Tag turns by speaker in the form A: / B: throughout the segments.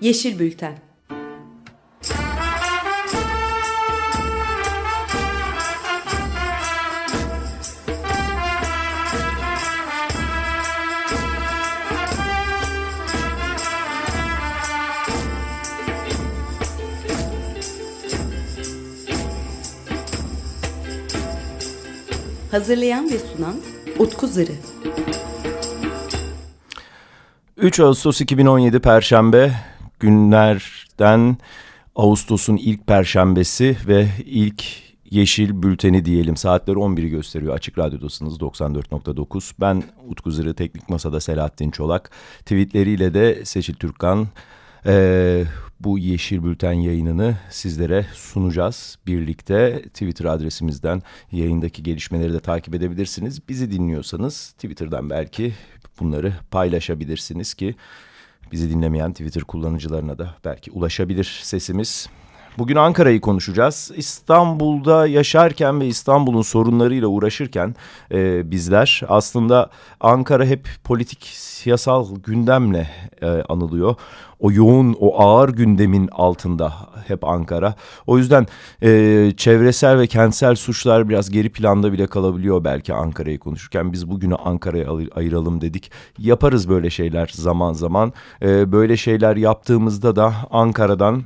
A: Yeşil Bülten Hazırlayan ve sunan Utku Zırı.
B: 3 Ağustos 2017 Perşembe günlerden Ağustos'un ilk perşembesi ve ilk Yeşil Bülteni diyelim. Saatleri 11'i gösteriyor. Açık Radyo'dasınız 94.9. Ben Utku Zırı, Teknik Masa'da Selahattin Çolak. Tweetleriyle de Seçil Türkkan. Ee, bu Yeşil Bülten yayınını sizlere sunacağız. Birlikte Twitter adresimizden yayındaki gelişmeleri de takip edebilirsiniz. Bizi dinliyorsanız Twitter'dan belki bunları paylaşabilirsiniz ki bizi dinlemeyen Twitter kullanıcılarına da belki ulaşabilir sesimiz. Bugün Ankara'yı konuşacağız. İstanbul'da yaşarken ve İstanbul'un sorunlarıyla uğraşırken e, bizler aslında Ankara hep politik siyasal gündemle e, anılıyor. O yoğun, o ağır gündemin altında hep Ankara. O yüzden e, çevresel ve kentsel suçlar biraz geri planda bile kalabiliyor belki Ankara'yı konuşurken. Biz bugünü Ankara'ya ayıralım dedik. Yaparız böyle şeyler zaman zaman. E, böyle şeyler yaptığımızda da Ankara'dan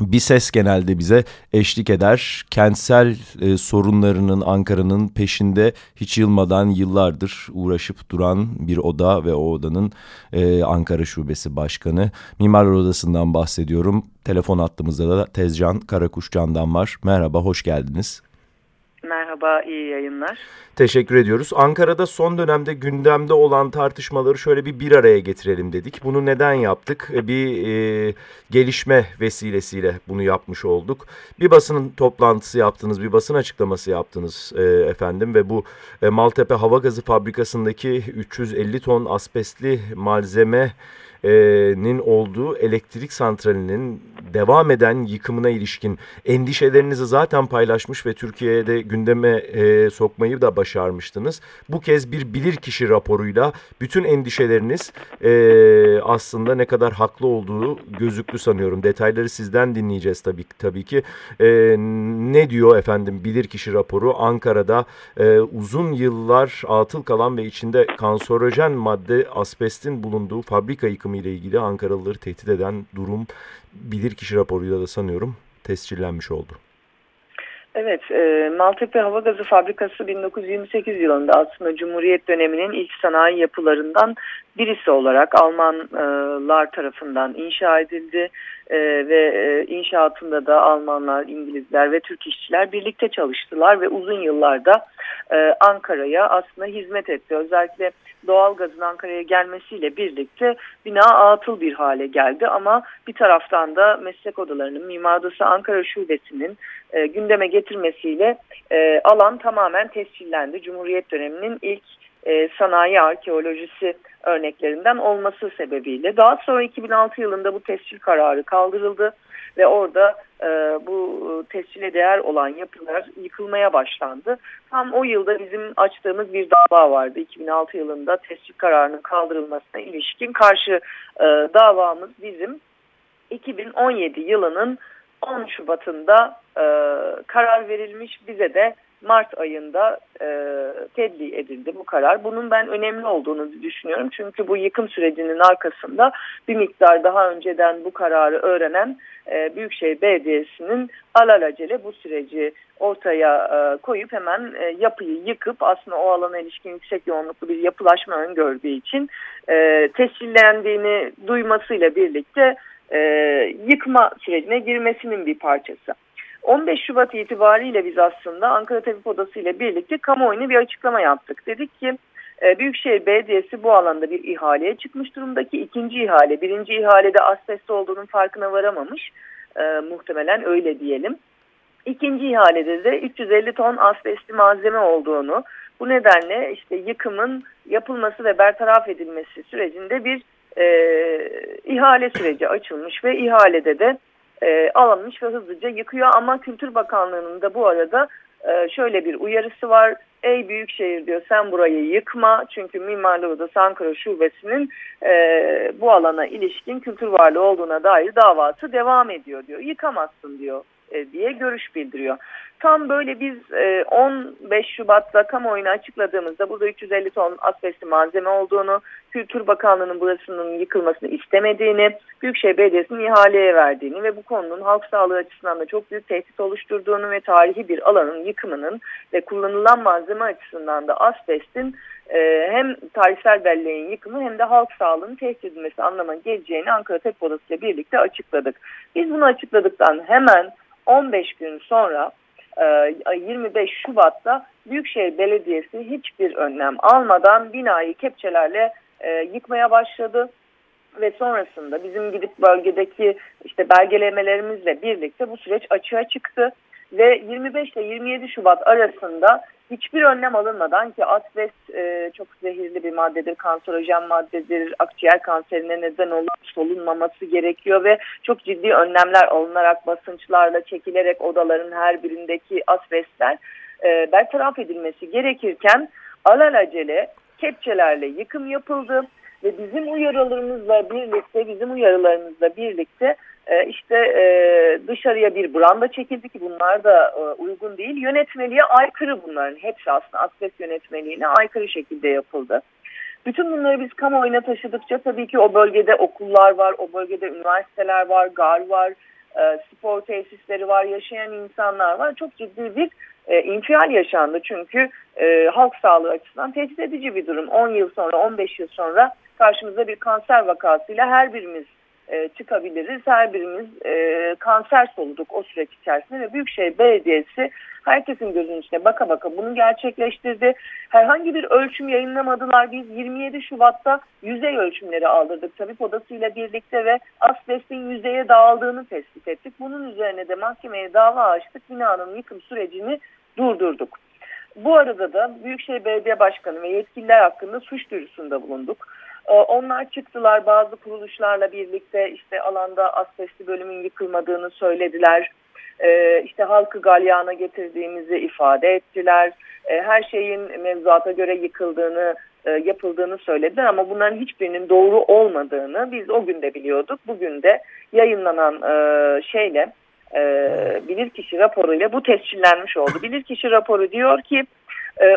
B: bir ses genelde bize eşlik eder. Kentsel e, sorunlarının Ankara'nın peşinde hiç yılmadan yıllardır uğraşıp duran bir oda ve o odanın e, Ankara Şubesi Başkanı. Mimarlar Odası'ndan bahsediyorum. Telefon attığımızda da Tezcan Karakuş Can'dan var. Merhaba, hoş geldiniz.
C: Merhaba, iyi yayınlar.
B: Teşekkür ediyoruz. Ankara'da son dönemde gündemde olan tartışmaları şöyle bir bir araya getirelim dedik. Bunu neden yaptık? E, bir e, gelişme vesilesiyle bunu yapmış olduk. Bir basının toplantısı yaptınız, bir basın açıklaması yaptınız e, efendim ve bu e, Maltepe Hava Gazı Fabrikası'ndaki 350 ton asbestli malzeme nin olduğu elektrik santralinin devam eden yıkımına ilişkin endişelerinizi zaten paylaşmış ve Türkiye'de gündeme e, sokmayı da başarmıştınız. Bu kez bir bilirkişi raporuyla bütün endişeleriniz e, aslında ne kadar haklı olduğu gözüklü sanıyorum. Detayları sizden dinleyeceğiz tabii, tabii ki. E, ne diyor efendim bilirkişi raporu? Ankara'da e, uzun yıllar atıl kalan ve içinde kanserojen madde asbestin bulunduğu fabrika yıkımı ile ilgili Ankaralıları tehdit eden durum bilirkişi raporuyla da sanıyorum tescillenmiş oldu.
C: Evet, e, Maltepe Hava Gazı Fabrikası 1928 yılında aslında Cumhuriyet döneminin ilk sanayi yapılarından birisi olarak Almanlar tarafından inşa edildi e, ve e, inşaatında da Almanlar, İngilizler ve Türk işçiler birlikte çalıştılar ve uzun yıllarda e, Ankara'ya aslında hizmet etti. Özellikle doğalgazın Ankara'ya gelmesiyle birlikte bina atıl bir hale geldi ama bir taraftan da meslek odalarının Mimar Ankara Şubesi'nin e, gündeme getirmesiyle alan tamamen tescillendi. Cumhuriyet döneminin ilk e, sanayi arkeolojisi örneklerinden olması sebebiyle. Daha sonra 2006 yılında bu tescil kararı kaldırıldı ve orada e, bu tescile değer olan yapılar yıkılmaya başlandı. Tam o yılda bizim açtığımız bir dava vardı. 2006 yılında tescil kararının kaldırılmasına ilişkin karşı e, davamız bizim 2017 yılının 10 Şubat'ında e, karar verilmiş bize de Mart ayında e, tebliğ edildi bu karar. Bunun ben önemli olduğunu düşünüyorum. Çünkü bu yıkım sürecinin arkasında bir miktar daha önceden bu kararı öğrenen e, Büyükşehir Belediyesi'nin alelacele bu süreci ortaya e, koyup hemen e, yapıyı yıkıp aslında o alana ilişkin yüksek yoğunluklu bir yapılaşma öngördüğü için e, tescillendiğini duymasıyla birlikte e, yıkma sürecine girmesinin bir parçası. 15 Şubat itibariyle biz aslında Ankara Tabip Odası ile birlikte kamuoyuna bir açıklama yaptık. Dedik ki e, Büyükşehir Belediyesi bu alanda bir ihaleye çıkmış durumdaki ikinci ihale. Birinci ihalede asbest olduğunun farkına varamamış. E, muhtemelen öyle diyelim. İkinci ihalede de 350 ton asbestli malzeme olduğunu bu nedenle işte yıkımın yapılması ve bertaraf edilmesi sürecinde bir e, ihale süreci açılmış ve ihalede de e, alınmış ve hızlıca yıkıyor ama Kültür Bakanlığı'nın da bu arada e, şöyle bir uyarısı var. ey büyükşehir diyor sen burayı yıkma çünkü Mimarlı Odası Ankara Şubesi'nin e, bu alana ilişkin kültür varlığı olduğuna dair davası devam ediyor diyor. Yıkamazsın diyor e, diye görüş bildiriyor. Tam böyle biz 15 e, Şubat'ta kamuoyuna açıkladığımızda burada 350 ton asbestli malzeme olduğunu, Kültür Bakanlığı'nın burasının yıkılmasını istemediğini, Büyükşehir Belediyesi'nin ihaleye verdiğini ve bu konunun halk sağlığı açısından da çok büyük tehdit oluşturduğunu ve tarihi bir alanın yıkımının ve kullanılan malzeme açısından da asbestin e, hem tarihsel belleğin yıkımı hem de halk sağlığının tehdit edilmesi anlamına geleceğini Ankara Tek Odası ile birlikte açıkladık. Biz bunu açıkladıktan hemen 15 gün sonra 25 e, Şubat'ta Büyükşehir Belediyesi hiçbir önlem almadan binayı kepçelerle e, yıkmaya başladı. Ve sonrasında bizim gidip bölgedeki işte belgelemelerimizle birlikte bu süreç açığa çıktı. Ve 25 ile 27 Şubat arasında hiçbir önlem alınmadan ki asbest e, çok zehirli bir maddedir, kanserojen maddedir, akciğer kanserine neden olup solunmaması gerekiyor ve çok ciddi önlemler alınarak basınçlarla çekilerek odaların her birindeki asbestler e, bertaraf edilmesi gerekirken alelacele kepçelerle yıkım yapıldı ve bizim uyarılarımızla birlikte bizim uyarılarımızla birlikte e, işte e, dışarıya bir branda çekildi ki bunlar da e, uygun değil. Yönetmeliğe aykırı bunların hepsi aslında asbest yönetmeliğine aykırı şekilde yapıldı. Bütün bunları biz kamuoyuna taşıdıkça tabii ki o bölgede okullar var, o bölgede üniversiteler var, gar var, e, spor tesisleri var, yaşayan insanlar var. Çok ciddi bir infial yaşandı çünkü halk sağlığı açısından tehdit edici bir durum. 10 yıl sonra, 15 yıl sonra karşımızda bir kanser vakasıyla her birimiz e, çıkabiliriz. Her birimiz e, kanser soluduk o süreç içerisinde ve Büyükşehir Belediyesi herkesin gözünün içine baka baka bunu gerçekleştirdi. Herhangi bir ölçüm yayınlamadılar. Biz 27 Şubat'ta yüzey ölçümleri aldırdık tabip odasıyla birlikte ve asbestin yüzeye dağıldığını tespit ettik. Bunun üzerine de mahkemeye dava açtık. Binanın yıkım sürecini durdurduk. Bu arada da Büyükşehir Belediye Başkanı ve yetkililer hakkında suç duyurusunda bulunduk. Ee, onlar çıktılar bazı kuruluşlarla birlikte işte alanda asbestli bölümün yıkılmadığını söylediler. Ee, işte halkı galyana getirdiğimizi ifade ettiler. Ee, her şeyin mevzuata göre yıkıldığını e, yapıldığını söylediler ama bunların hiçbirinin doğru olmadığını biz o günde biliyorduk. Bugün de yayınlanan e, şeyle e, bilirkişi raporuyla bu tescillenmiş oldu. Bilirkişi raporu diyor ki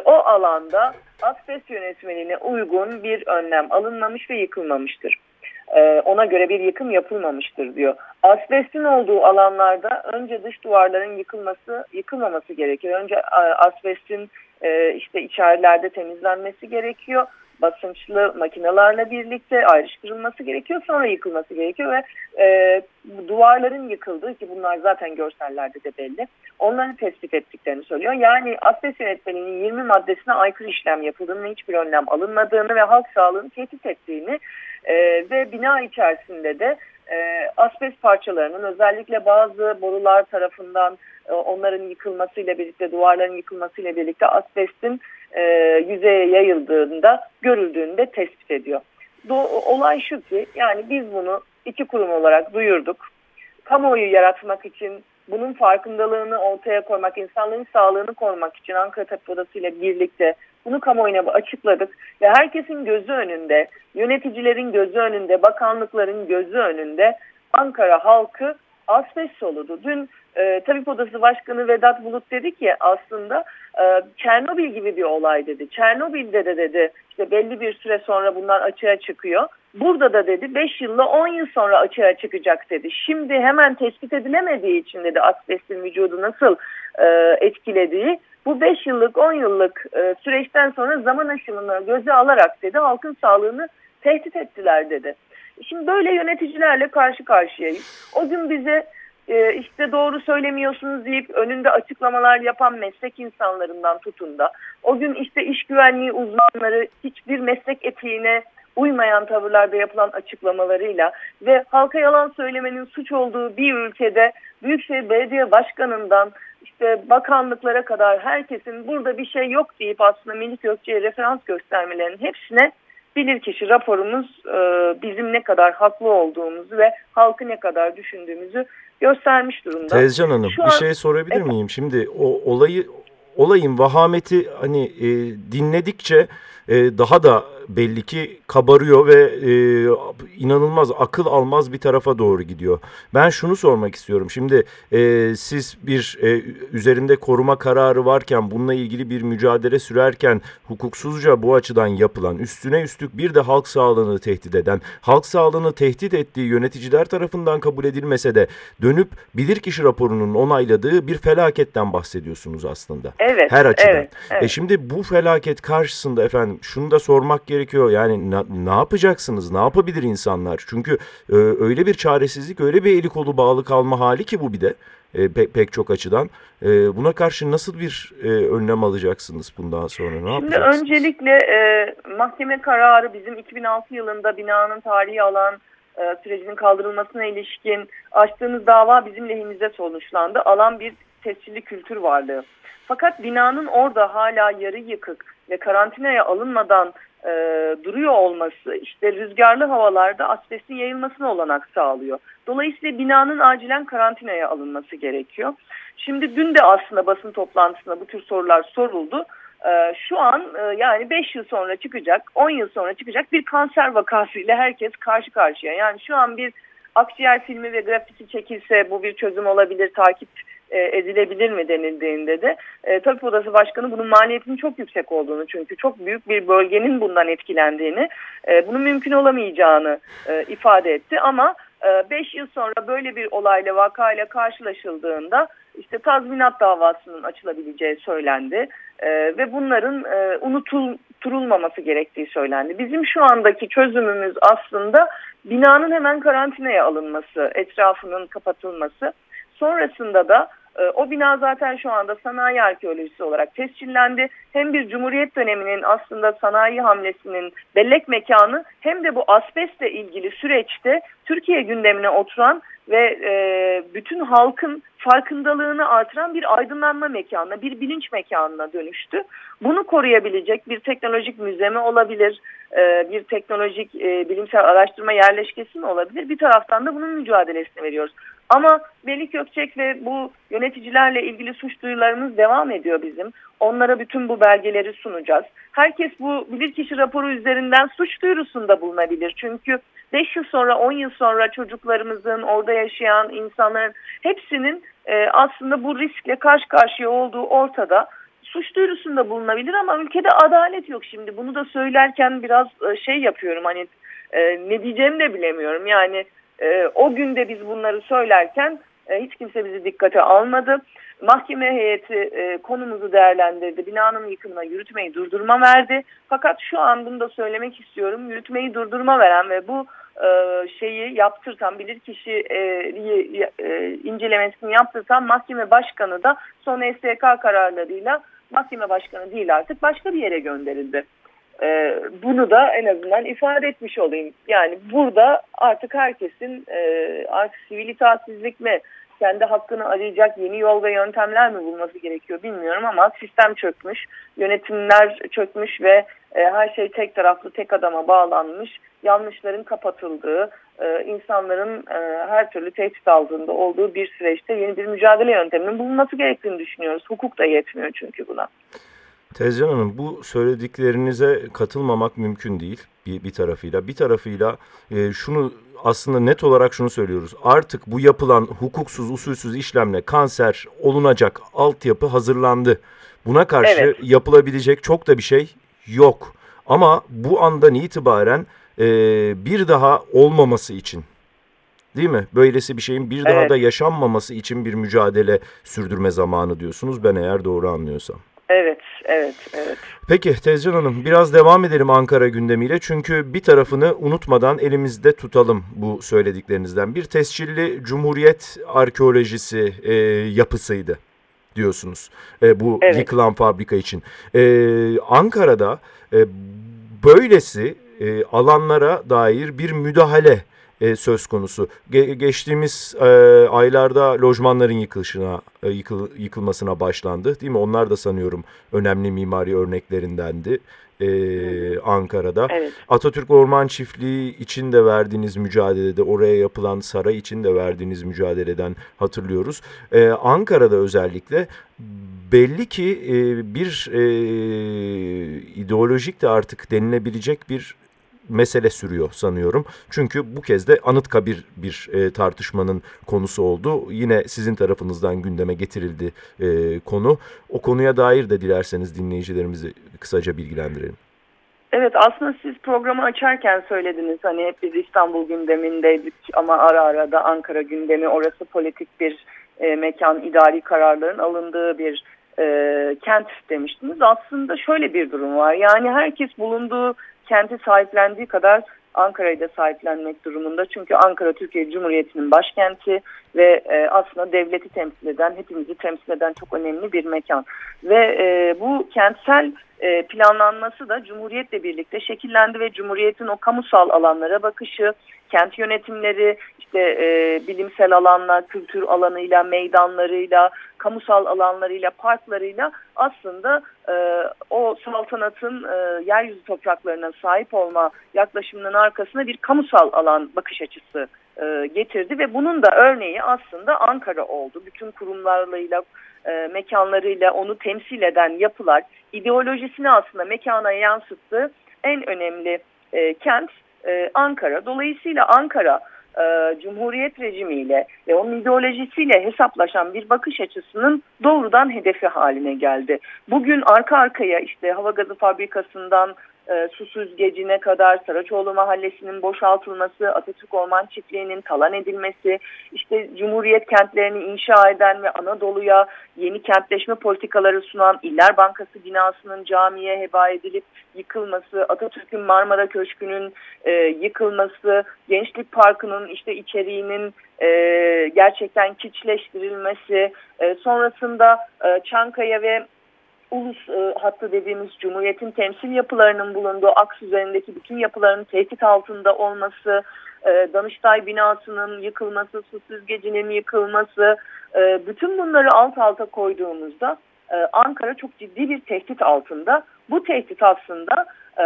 C: o alanda asbest yönetmeliğine uygun bir önlem alınmamış ve yıkılmamıştır. E, ona göre bir yıkım yapılmamıştır diyor. Asbestin olduğu alanlarda önce dış duvarların yıkılması, yıkılmaması gerekiyor. Önce e, asbestin e, işte içerilerde temizlenmesi gerekiyor basınçlı makinalarla birlikte ayrıştırılması gerekiyor. Sonra yıkılması gerekiyor ve e, duvarların yıkıldığı ki bunlar zaten görsellerde de belli. Onları tespit ettiklerini söylüyor. Yani asbest yönetmeliğinin 20 maddesine aykırı işlem yapıldığını hiçbir önlem alınmadığını ve halk sağlığını tehdit ettiğini e, ve bina içerisinde de e, asbest parçalarının özellikle bazı borular tarafından e, onların yıkılmasıyla birlikte duvarların yıkılmasıyla birlikte asbestin e, yüzeye yayıldığında görüldüğünde tespit ediyor. Do olay şu ki yani biz bunu iki kurum olarak duyurduk. Kamuoyu yaratmak için bunun farkındalığını ortaya koymak, insanların sağlığını korumak için Ankara Tabip Odası ile birlikte bunu kamuoyuna açıkladık ve herkesin gözü önünde, yöneticilerin gözü önünde, bakanlıkların gözü önünde Ankara halkı asbest soludu. Dün e, Tabip Odası Başkanı Vedat Bulut dedi ki aslında e, Çernobil gibi bir olay dedi. Çernobil'de de dedi işte belli bir süre sonra bunlar açığa çıkıyor. Burada da dedi 5 yılla 10 yıl sonra açığa çıkacak dedi. Şimdi hemen tespit edilemediği için dedi asbestin vücudu nasıl e, etkilediği bu 5 yıllık 10 yıllık e, süreçten sonra zaman aşımını göze alarak dedi halkın sağlığını tehdit ettiler dedi. Şimdi böyle yöneticilerle karşı karşıyayız. O gün bize e, işte doğru söylemiyorsunuz deyip önünde açıklamalar yapan meslek insanlarından tutun da o gün işte iş güvenliği uzmanları hiçbir meslek etiğine uymayan tavırlarda yapılan açıklamalarıyla ve halka yalan söylemenin suç olduğu bir ülkede Büyükşehir Belediye Başkanı'ndan işte bakanlıklara kadar herkesin burada bir şey yok deyip aslında Melik Gökçe'ye referans göstermelerinin hepsine bilirkişi raporumuz e, bizim ne kadar haklı olduğumuzu ve halkı ne kadar düşündüğümüzü göstermiş durumda.
B: Tezcan Hanım Şu bir an, şey sorabilir evet. miyim? Şimdi o olayı olayın vahameti hani e, dinledikçe e, daha da belli ki kabarıyor ve e, inanılmaz akıl almaz bir tarafa doğru gidiyor. Ben şunu sormak istiyorum. Şimdi e, siz bir e, üzerinde koruma kararı varken bununla ilgili bir mücadele sürerken hukuksuzca bu açıdan yapılan üstüne üstlük bir de halk sağlığını tehdit eden halk sağlığını tehdit ettiği yöneticiler tarafından kabul edilmese de dönüp bilirkişi raporunun onayladığı bir felaketten bahsediyorsunuz aslında.
C: Evet.
B: Her açıdan.
C: Evet, evet.
B: E şimdi bu felaket karşısında efendim şunu da sormak gerekiyor. Yani na, ne yapacaksınız? Ne yapabilir insanlar? Çünkü e, öyle bir çaresizlik, öyle bir eli kolu bağlı kalma hali ki bu bir de e, pe, pek çok açıdan. E, buna karşı nasıl bir e, önlem alacaksınız bundan sonra? Ne
C: Şimdi
B: yapacaksınız?
C: öncelikle e, mahkeme kararı bizim 2006 yılında binanın tarihi alan e, sürecinin kaldırılmasına ilişkin açtığımız dava bizim lehimize sonuçlandı. Alan bir tescilli kültür varlığı. Fakat binanın orada hala yarı yıkık ve karantinaya alınmadan e, duruyor olması işte rüzgarlı havalarda asbestin yayılmasına olanak sağlıyor. Dolayısıyla binanın acilen karantinaya alınması gerekiyor. Şimdi dün de aslında basın toplantısında bu tür sorular soruldu. E, şu an e, yani 5 yıl sonra çıkacak, 10 yıl sonra çıkacak bir kanser vakasıyla herkes karşı karşıya. Yani şu an bir akciğer filmi ve grafisi çekilse bu bir çözüm olabilir, takip e, edilebilir mi denildiğinde de e, Tabip Odası Başkanı bunun maliyetinin çok yüksek olduğunu çünkü çok büyük bir bölgenin bundan etkilendiğini e, bunun mümkün olamayacağını e, ifade etti ama 5 e, yıl sonra böyle bir olayla vakayla karşılaşıldığında işte tazminat davasının açılabileceği söylendi e, ve bunların e, unutulmaması gerektiği söylendi. Bizim şu andaki çözümümüz aslında binanın hemen karantinaya alınması, etrafının kapatılması. Sonrasında da e, o bina zaten şu anda sanayi arkeolojisi olarak tescillendi. Hem bir Cumhuriyet döneminin aslında sanayi hamlesinin bellek mekanı hem de bu asbestle ilgili süreçte Türkiye gündemine oturan ve e, bütün halkın farkındalığını artıran bir aydınlanma mekanına, bir bilinç mekanına dönüştü. Bunu koruyabilecek bir teknolojik müzeme olabilir, e, bir teknolojik e, bilimsel araştırma yerleşkesi mi olabilir? Bir taraftan da bunun mücadelesini veriyoruz. Ama Melih Gökçek ve bu yöneticilerle ilgili suç duyularımız devam ediyor bizim. Onlara bütün bu belgeleri sunacağız. Herkes bu bilirkişi raporu üzerinden suç duyurusunda bulunabilir. Çünkü 5 yıl sonra 10 yıl sonra çocuklarımızın orada yaşayan insanların hepsinin e, aslında bu riskle karşı karşıya olduğu ortada suç duyurusunda bulunabilir ama ülkede adalet yok şimdi. Bunu da söylerken biraz e, şey yapıyorum hani e, ne diyeceğimi de bilemiyorum. Yani e, o günde biz bunları söylerken e, hiç kimse bizi dikkate almadı. Mahkeme heyeti e, konumuzu değerlendirdi. Binanın yıkımına yürütmeyi durdurma verdi. Fakat şu an bunu da söylemek istiyorum. Yürütmeyi durdurma veren ve bu e, şeyi yaptırtan bilirkişi e, e, incelemesini yaptırtan mahkeme başkanı da son STK kararlarıyla mahkeme başkanı değil artık başka bir yere gönderildi. E, bunu da en azından ifade etmiş olayım. Yani burada artık herkesin e, artık sivil itaatsizlik mi, kendi hakkını arayacak yeni yol ve yöntemler mi bulması gerekiyor bilmiyorum ama sistem çökmüş, yönetimler çökmüş ve e, her şey tek taraflı tek adama bağlanmış, yanlışların kapatıldığı, e, insanların e, her türlü tehdit altında olduğu bir süreçte yeni bir mücadele yönteminin bulunması gerektiğini düşünüyoruz. Hukuk da yetmiyor çünkü buna.
B: Tezcan Hanım bu söylediklerinize katılmamak mümkün değil bir, bir tarafıyla. Bir tarafıyla e, şunu aslında net olarak şunu söylüyoruz. Artık bu yapılan hukuksuz usulsüz işlemle kanser olunacak altyapı hazırlandı. Buna karşı evet. yapılabilecek çok da bir şey yok. Ama bu andan itibaren e, bir daha olmaması için değil mi? Böylesi bir şeyin bir evet. daha da yaşanmaması için bir mücadele sürdürme zamanı diyorsunuz. Ben eğer doğru anlıyorsam.
C: Evet, evet, evet.
B: Peki Tezcan Hanım biraz devam edelim Ankara gündemiyle. Çünkü bir tarafını unutmadan elimizde tutalım bu söylediklerinizden. Bir tescilli Cumhuriyet arkeolojisi e, yapısıydı diyorsunuz e, bu evet. yıkılan fabrika için. E, Ankara'da e, böylesi e, alanlara dair bir müdahale e, söz konusu. Ge geçtiğimiz e, aylarda lojmanların yıkılışına e, yıkıl yıkılmasına başlandı değil mi? Onlar da sanıyorum önemli mimari örneklerindendi. e, Ankara'da.
C: Evet.
B: Atatürk Orman Çiftliği için de verdiğiniz mücadelede, oraya yapılan saray için de verdiğiniz mücadeleden hatırlıyoruz. E, Ankara'da özellikle belli ki e, bir e, ideolojik de artık denilebilecek bir mesele sürüyor sanıyorum. Çünkü bu kez de Anıtkabir bir e, tartışmanın konusu oldu. Yine sizin tarafınızdan gündeme getirildi e, konu. O konuya dair de dilerseniz dinleyicilerimizi kısaca bilgilendirelim.
C: Evet aslında siz programı açarken söylediniz hani hep biz İstanbul gündemindeydik ama ara ara da Ankara gündemi orası politik bir e, mekan idari kararların alındığı bir e, kent demiştiniz. Aslında şöyle bir durum var yani herkes bulunduğu kenti sahiplendiği kadar Ankara'yı da sahiplenmek durumunda. Çünkü Ankara Türkiye Cumhuriyeti'nin başkenti ve e, aslında devleti temsil eden, hepimizi temsil eden çok önemli bir mekan. Ve e, bu kentsel e, planlanması da Cumhuriyet'le birlikte şekillendi ve Cumhuriyet'in o kamusal alanlara bakışı, kent yönetimleri, işte e, bilimsel alanla, kültür alanıyla, meydanlarıyla, kamusal alanlarıyla, parklarıyla aslında e, o saltanatın e, yeryüzü topraklarına sahip olma yaklaşımının arkasına bir kamusal alan bakış açısı e, getirdi ve bunun da örneği aslında Ankara oldu. Bütün kurumlarıyla, e, mekanlarıyla onu temsil eden yapılar ideolojisini aslında mekana yansıttı. En önemli e, kent e, Ankara. Dolayısıyla Ankara e, Cumhuriyet rejimiyle ve onun ideolojisiyle hesaplaşan bir bakış açısının doğrudan hedefi haline geldi. Bugün arka arkaya işte hava gazı fabrikasından e, su süzgecine kadar Saraçoğlu Mahallesi'nin boşaltılması, Atatürk Orman Çiftliği'nin talan edilmesi, işte Cumhuriyet kentlerini inşa eden ve Anadolu'ya yeni kentleşme politikaları sunan İller Bankası binasının camiye heba edilip yıkılması, Atatürk'ün Marmara Köşkü'nün e, yıkılması, Gençlik Parkı'nın işte içeriğinin e, gerçekten kiçleştirilmesi, e, sonrasında e, Çankaya ve ulus e, hattı dediğimiz Cumhuriyet'in temsil yapılarının bulunduğu aks üzerindeki bütün yapıların tehdit altında olması, e, Danıştay binasının yıkılması, su süzgecinin yıkılması, e, bütün bunları alt alta koyduğumuzda e, Ankara çok ciddi bir tehdit altında. Bu tehdit aslında e,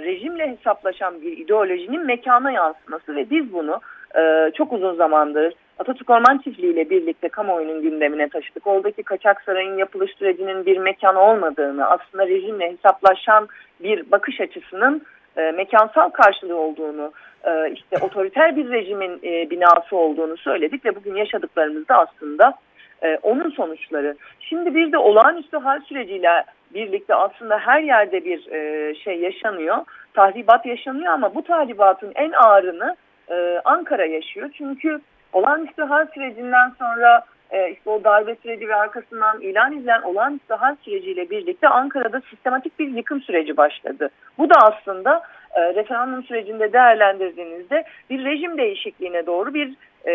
C: rejimle hesaplaşan bir ideolojinin mekana yansıması ve biz bunu e, çok uzun zamandır Atatürk Orman Çiftliği ile birlikte kamuoyunun gündemine taşıdık. Oradaki kaçak sarayın yapılış sürecinin bir mekan olmadığını, aslında rejimle hesaplaşan bir bakış açısının e, mekansal karşılığı olduğunu, e, işte otoriter bir rejimin e, binası olduğunu söyledik ve bugün yaşadıklarımız da aslında e, onun sonuçları. Şimdi bir de olağanüstü hal süreciyle birlikte aslında her yerde bir e, şey yaşanıyor, tahribat yaşanıyor ama bu tahribatın en ağırını e, Ankara yaşıyor. Çünkü olağanüstü hal sürecinden sonra e, işte o darbe süreci ve arkasından ilan edilen olağanüstü hal süreciyle birlikte Ankara'da sistematik bir yıkım süreci başladı. Bu da aslında e, referandum sürecinde değerlendirdiğinizde bir rejim değişikliğine doğru bir e,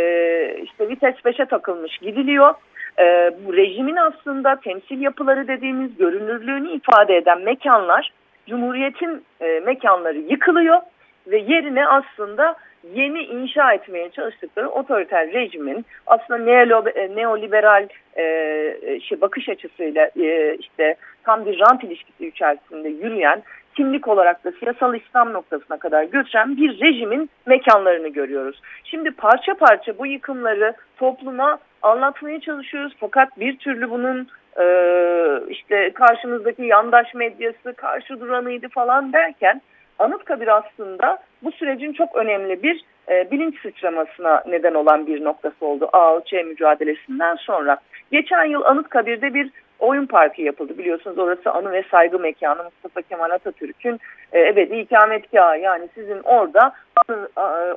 C: işte vites 5'e takılmış gidiliyor. E, bu rejimin aslında temsil yapıları dediğimiz görünürlüğünü ifade eden mekanlar Cumhuriyet'in e, mekanları yıkılıyor ve yerine aslında yeni inşa etmeye çalıştıkları otoriter rejimin aslında e, neoliberal e, şey, bakış açısıyla e, işte tam bir rant ilişkisi içerisinde yürüyen kimlik olarak da siyasal İslam noktasına kadar götüren bir rejimin mekanlarını görüyoruz. Şimdi parça parça bu yıkımları topluma anlatmaya çalışıyoruz fakat bir türlü bunun e, işte karşımızdaki yandaş medyası karşı duranıydı falan derken Anıtkabir aslında bu sürecin çok önemli bir e, bilinç sıçramasına neden olan bir noktası oldu AOÇ mücadelesinden sonra. Geçen yıl Anıtkabir'de bir oyun parkı yapıldı. Biliyorsunuz orası anı ve saygı mekanı Mustafa Kemal Atatürk'ün e, ebedi ikametgahı. Yani sizin orada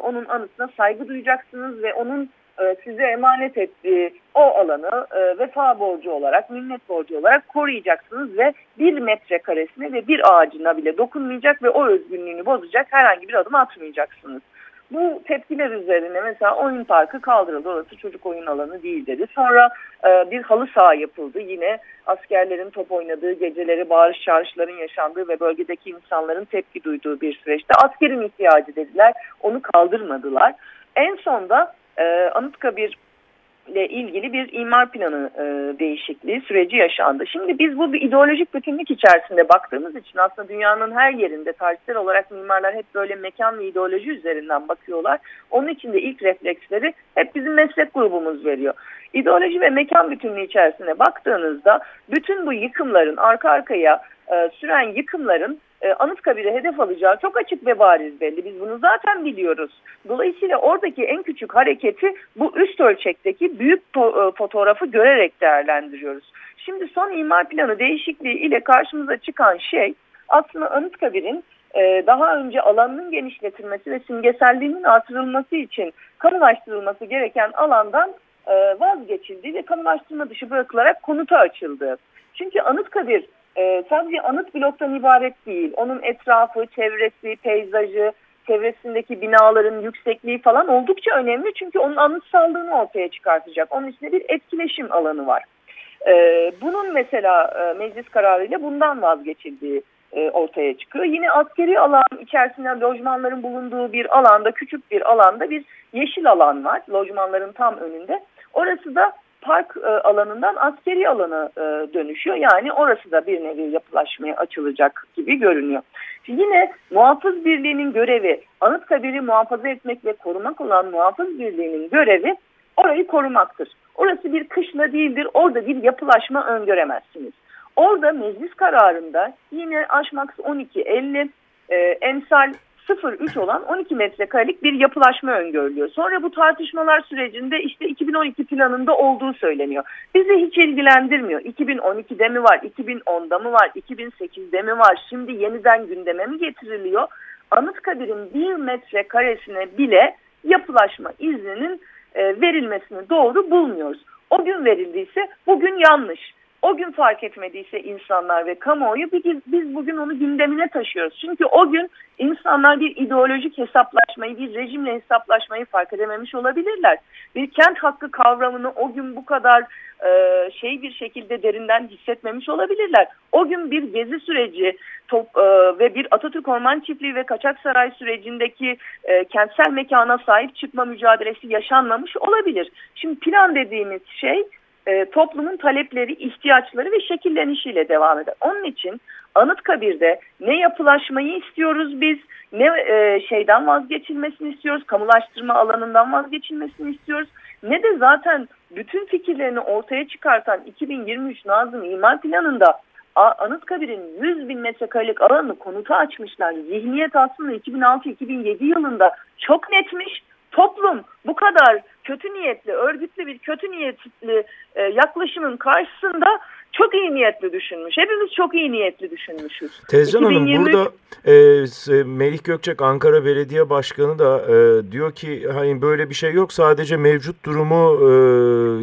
C: onun anısına saygı duyacaksınız ve onun e, size emanet ettiği o alanı e, vefa borcu olarak, minnet borcu olarak koruyacaksınız ve bir metre karesine ve bir ağacına bile dokunmayacak ve o özgünlüğünü bozacak herhangi bir adım atmayacaksınız. Bu tepkiler üzerine mesela oyun parkı kaldırıldı. Orası çocuk oyun alanı değil dedi. Sonra e, bir halı saha yapıldı. Yine askerlerin top oynadığı, geceleri bağırış çağrışların yaşandığı ve bölgedeki insanların tepki duyduğu bir süreçte askerin ihtiyacı dediler. Onu kaldırmadılar. En sonda e, Anıtkabir ile ilgili bir imar planı e, değişikliği süreci yaşandı. Şimdi biz bu bir ideolojik bütünlük içerisinde baktığımız için aslında dünyanın her yerinde tarihsel olarak mimarlar hep böyle mekan ve ideoloji üzerinden bakıyorlar. Onun için de ilk refleksleri hep bizim meslek grubumuz veriyor. İdeoloji ve mekan bütünlüğü içerisinde baktığınızda bütün bu yıkımların arka arkaya e, süren yıkımların e, Anıtkabir'e hedef alacağı çok açık ve bariz belli. Biz bunu zaten biliyoruz. Dolayısıyla oradaki en küçük hareketi bu üst ölçekteki büyük e, fotoğrafı görerek değerlendiriyoruz. Şimdi son imar planı değişikliği ile karşımıza çıkan şey aslında Anıtkabir'in e, daha önce alanının genişletilmesi ve simgeselliğinin artırılması için kamulaştırılması gereken alandan vazgeçildi ve kamulaştırma dışı bırakılarak konuta açıldı. Çünkü Anıtkabir e, sadece anıt bloktan ibaret değil. Onun etrafı, çevresi, peyzajı, çevresindeki binaların yüksekliği falan oldukça önemli. Çünkü onun anıtsallığını ortaya çıkartacak. Onun içinde bir etkileşim alanı var. E, bunun mesela e, meclis kararıyla bundan vazgeçildiği e, ortaya çıkıyor. Yine askeri alan içerisinde lojmanların bulunduğu bir alanda, küçük bir alanda bir yeşil alan var. Lojmanların tam önünde. Orası da park e, alanından askeri alana e, dönüşüyor. Yani orası da bir nevi yapılaşmaya açılacak gibi görünüyor. Şimdi yine muhafız birliğinin görevi Anıtkabir'i muhafaza etmek ve korumak olan muhafız birliğinin görevi orayı korumaktır. Orası bir kışla değildir. Orada bir yapılaşma öngöremezsiniz. Orada meclis kararında yine Aşmaks 1250 e, emsal 0,3 olan 12 metrekarelik bir yapılaşma öngörülüyor. Sonra bu tartışmalar sürecinde işte 2012 planında olduğu söyleniyor. Bizi hiç ilgilendirmiyor. 2012'de mi var, 2010'da mı var, 2008'de mi var, şimdi yeniden gündeme mi getiriliyor? Anıtkabir'in bir metrekaresine bile yapılaşma izninin e, verilmesini doğru bulmuyoruz. O gün verildiyse bugün yanlış o gün fark etmediyse insanlar ve kamuoyu biz bugün onu gündemine taşıyoruz. Çünkü o gün insanlar bir ideolojik hesaplaşmayı, bir rejimle hesaplaşmayı fark edememiş olabilirler. Bir kent hakkı kavramını o gün bu kadar e, şey bir şekilde derinden hissetmemiş olabilirler. O gün bir gezi süreci top, e, ve bir Atatürk Orman Çiftliği ve Kaçaksaray sürecindeki e, kentsel mekana sahip çıkma mücadelesi yaşanmamış olabilir. Şimdi plan dediğimiz şey e, toplumun talepleri, ihtiyaçları ve şekillenişiyle devam eder. Onun için Anıtkabir'de ne yapılaşmayı istiyoruz biz, ne e, şeyden vazgeçilmesini istiyoruz, kamulaştırma alanından vazgeçilmesini istiyoruz, ne de zaten bütün fikirlerini ortaya çıkartan 2023 Nazım İmar Planı'nda Anıtkabir'in 100 bin metrekarelik alanını konuta açmışlar. Zihniyet aslında 2006-2007 yılında çok netmiş. Toplum bu kadar kötü niyetli, örgütlü bir kötü niyetli e, yaklaşımın karşısında çok iyi niyetli düşünmüş. Hepimiz çok iyi niyetli düşünmüşüz.
B: Tezcan 2023... Hanım burada e, Melih Gökçek Ankara Belediye Başkanı da e, diyor ki hani böyle bir şey yok sadece mevcut durumu e,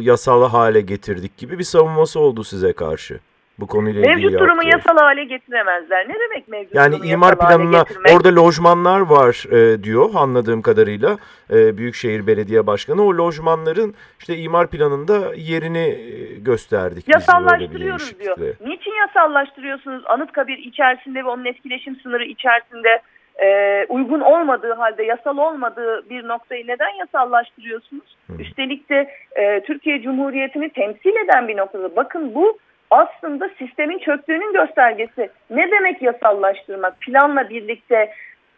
B: yasal hale getirdik gibi bir savunması oldu size karşı bu konuyla ilgili
C: Mevcut durumu yasal hale getiremezler. Ne demek mevcut
B: yani
C: durumu
B: imar planına orada lojmanlar var e, diyor anladığım kadarıyla e, Büyükşehir Belediye Başkanı. O lojmanların işte imar planında yerini e, gösterdik.
C: Yasallaştırıyoruz diyor. Niçin yasallaştırıyorsunuz? Anıtkabir içerisinde ve onun etkileşim sınırı içerisinde e, uygun olmadığı halde yasal olmadığı bir noktayı neden yasallaştırıyorsunuz? Hı. Üstelik de e, Türkiye Cumhuriyeti'ni temsil eden bir noktada. Bakın bu aslında sistemin çöktüğünün göstergesi. Ne demek yasallaştırmak? Planla birlikte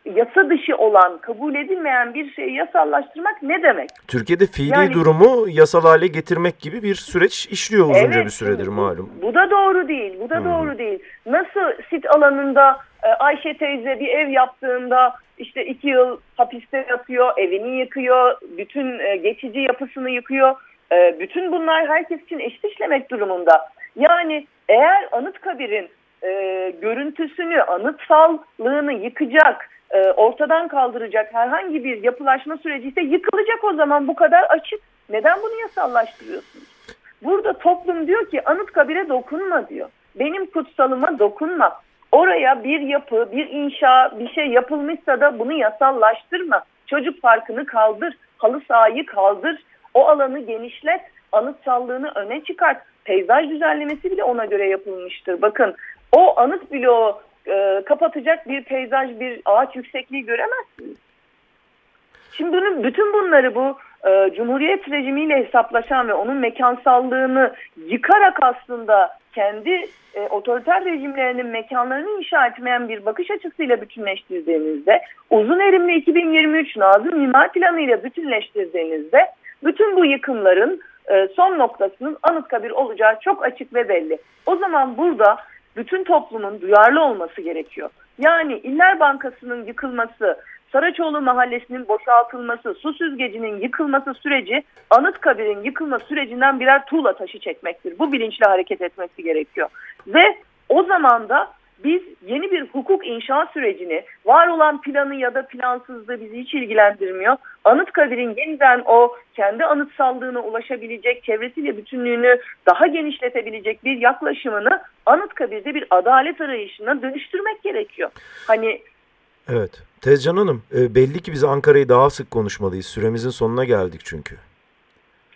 C: yasa dışı olan, kabul edilmeyen bir şeyi yasallaştırmak ne demek?
B: Türkiye'de fiili yani, durumu yasal hale getirmek gibi bir süreç işliyor uzunca evet, bir süredir malum.
C: Bu, da doğru değil, bu da hmm. doğru değil. Nasıl sit alanında e, Ayşe teyze bir ev yaptığında işte iki yıl hapiste yatıyor, evini yıkıyor, bütün e, geçici yapısını yıkıyor. E, bütün bunlar herkes için eşit işlemek durumunda. Yani eğer Anıtkabir'in e, görüntüsünü, anıtsallığını yıkacak, e, ortadan kaldıracak herhangi bir yapılaşma süreci ise yıkılacak o zaman bu kadar açık. Neden bunu yasallaştırıyorsunuz? Burada toplum diyor ki Anıtkabir'e dokunma diyor. Benim kutsalıma dokunma. Oraya bir yapı, bir inşa, bir şey yapılmışsa da bunu yasallaştırma. Çocuk parkını kaldır, halı sahayı kaldır, o alanı genişlet, anıtsallığını öne çıkart peyzaj düzenlemesi bile ona göre yapılmıştır. Bakın o anıt bloğu e, kapatacak bir peyzaj, bir ağaç yüksekliği göremezsiniz. Şimdi bunun, bütün bunları bu e, Cumhuriyet rejimiyle hesaplaşan ve onun mekansallığını yıkarak aslında kendi e, otoriter rejimlerinin mekanlarını inşa etmeyen bir bakış açısıyla bütünleştirdiğinizde, uzun erimli 2023 Nazım Mimar Planı ile bütünleştirdiğinizde bütün bu yıkımların e, son noktasının Anıtkabir olacağı çok açık ve belli. O zaman burada bütün toplumun duyarlı olması gerekiyor. Yani İller Bankası'nın yıkılması, Saraçoğlu Mahallesi'nin boşaltılması, su süzgecinin yıkılması süreci Anıtkabir'in yıkılma sürecinden birer tuğla taşı çekmektir. Bu bilinçle hareket etmesi gerekiyor. Ve o zaman da biz yeni bir hukuk inşa sürecini, var olan planı ya da plansızlığı bizi hiç ilgilendirmiyor. Anıtkabir'in yeniden o kendi anıtsallığına ulaşabilecek, çevresiyle bütünlüğünü daha genişletebilecek bir yaklaşımını Anıtkabir'de bir adalet arayışına dönüştürmek gerekiyor. Hani
B: Evet. Tezcan Hanım, e, belli ki biz Ankara'yı daha sık konuşmalıyız. Süremizin sonuna geldik çünkü.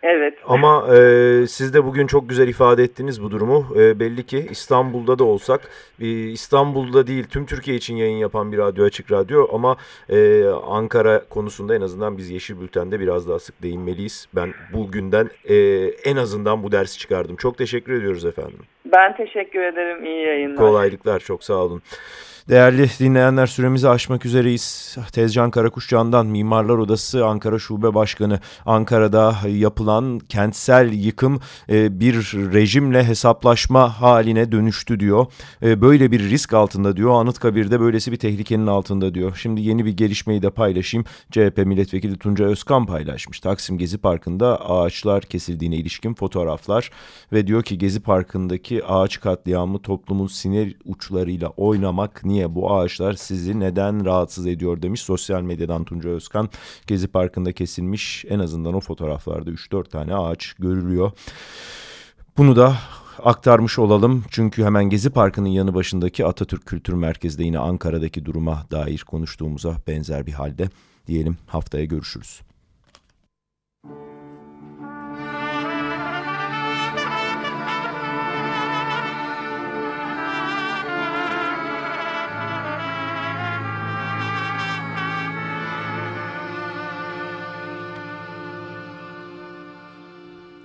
C: Evet.
B: Ama e, siz de bugün çok güzel ifade ettiniz bu durumu. E, belli ki İstanbul'da da olsak, e, İstanbul'da değil tüm Türkiye için yayın yapan bir radyo açık radyo ama e, Ankara konusunda en azından biz Yeşil Bülten'de biraz daha sık değinmeliyiz. Ben bugünden e, en azından bu dersi çıkardım. Çok teşekkür ediyoruz efendim.
C: Ben teşekkür ederim. İyi yayınlar.
B: Kolaylıklar. Çok sağ olun. Değerli dinleyenler süremizi aşmak üzereyiz. Tezcan Karakuşcan'dan Mimarlar Odası Ankara Şube Başkanı Ankara'da yapılan kentsel yıkım e, bir rejimle hesaplaşma haline dönüştü diyor. E, böyle bir risk altında diyor. Anıtkabir'de böylesi bir tehlikenin altında diyor. Şimdi yeni bir gelişmeyi de paylaşayım. CHP Milletvekili Tunca Özkan paylaşmış. Taksim Gezi Parkı'nda ağaçlar kesildiğine ilişkin fotoğraflar ve diyor ki Gezi Parkı'ndaki ağaç katliamı toplumun sinir uçlarıyla oynamak niye bu ağaçlar sizi neden rahatsız ediyor demiş sosyal medyadan Tunca Özkan. Gezi Parkı'nda kesilmiş en azından o fotoğraflarda 3-4 tane ağaç görülüyor. Bunu da aktarmış olalım. Çünkü hemen Gezi Parkı'nın yanı başındaki Atatürk Kültür Merkezi'de yine Ankara'daki duruma dair konuştuğumuza benzer bir halde diyelim haftaya görüşürüz.